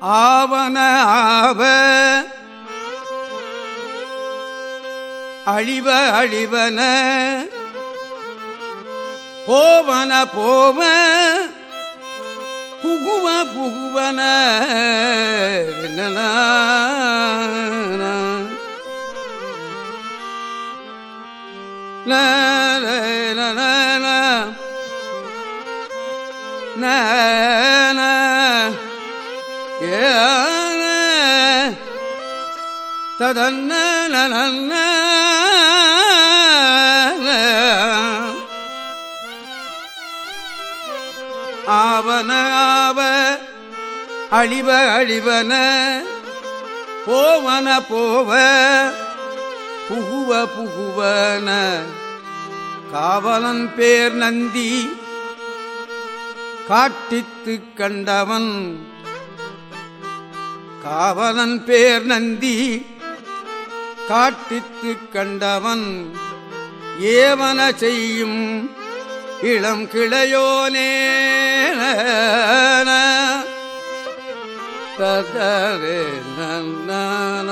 ஆவன ஆவ அழிவ அழிவன போவன போவ புகுவ புகுவன என்னனா la la ஆவன ஆவ அழிவ அழிவன. போவன போவ புகுவ புகுவன. காவலன் பேர் நந்தி காட்டித்து கண்டவன் காவலன் பேர் நந்தி. காட்டித்து கண்டவன் ஏவன செய்யும் இளம் கிளையோனே. ததவே நன்னான